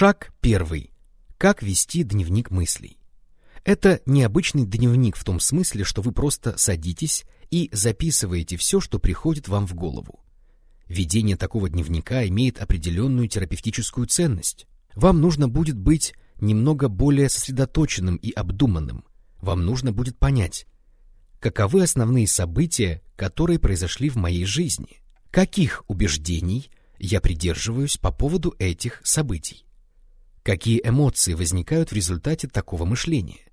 Шаг первый. Как вести дневник мыслей? Это необычный дневник в том смысле, что вы просто садитесь и записываете все, что приходит вам в голову. Ведение такого дневника имеет определенную терапевтическую ценность. Вам нужно будет быть немного более сосредоточенным и обдуманным. Вам нужно будет понять, каковы основные события, которые произошли в моей жизни, каких убеждений я придерживаюсь по поводу этих событий, какие эмоции возникают в результате такого мышления,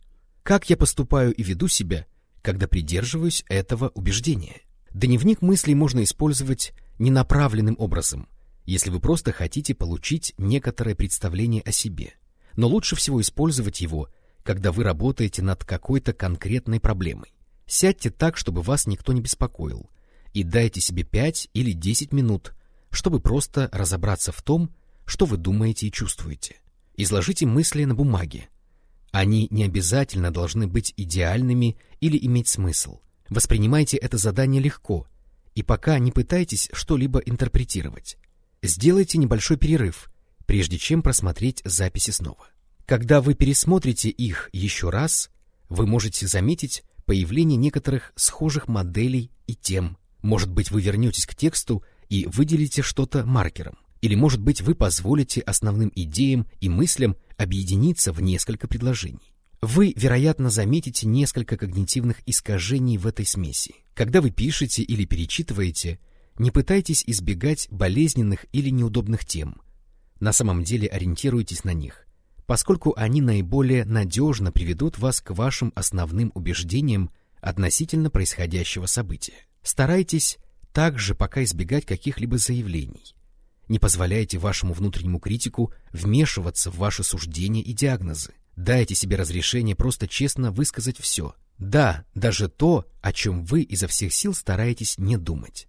как я поступаю и веду себя, когда придерживаюсь этого убеждения. Дневник мыслей можно использовать ненаправленным образом, если вы просто хотите получить некоторое представление о себе. Но лучше всего использовать его, когда вы работаете над какой-то конкретной проблемой. Сядьте так, чтобы вас никто не беспокоил, и дайте себе 5 или 10 минут, чтобы просто разобраться в том, что вы думаете и чувствуете. Изложите мысли на бумаге. Они не обязательно должны быть идеальными или иметь смысл. Воспринимайте это задание легко, и пока не пытайтесь что-либо интерпретировать. Сделайте небольшой перерыв, прежде чем просмотреть записи снова. Когда вы пересмотрите их еще раз, вы можете заметить появление некоторых схожих моделей и тем. Может быть, вы вернетесь к тексту и выделите что-то маркером. Или, может быть, вы позволите основным идеям и мыслям объединиться в несколько предложений. Вы, вероятно, заметите несколько когнитивных искажений в этой смеси. Когда вы пишете или перечитываете, не пытайтесь избегать болезненных или неудобных тем. На самом деле ориентируйтесь на них, поскольку они наиболее надежно приведут вас к вашим основным убеждениям относительно происходящего события. Старайтесь также пока избегать каких-либо заявлений. Не позволяйте вашему внутреннему критику вмешиваться в ваши суждения и диагнозы. Дайте себе разрешение просто честно высказать все. Да, даже то, о чем вы изо всех сил стараетесь не думать.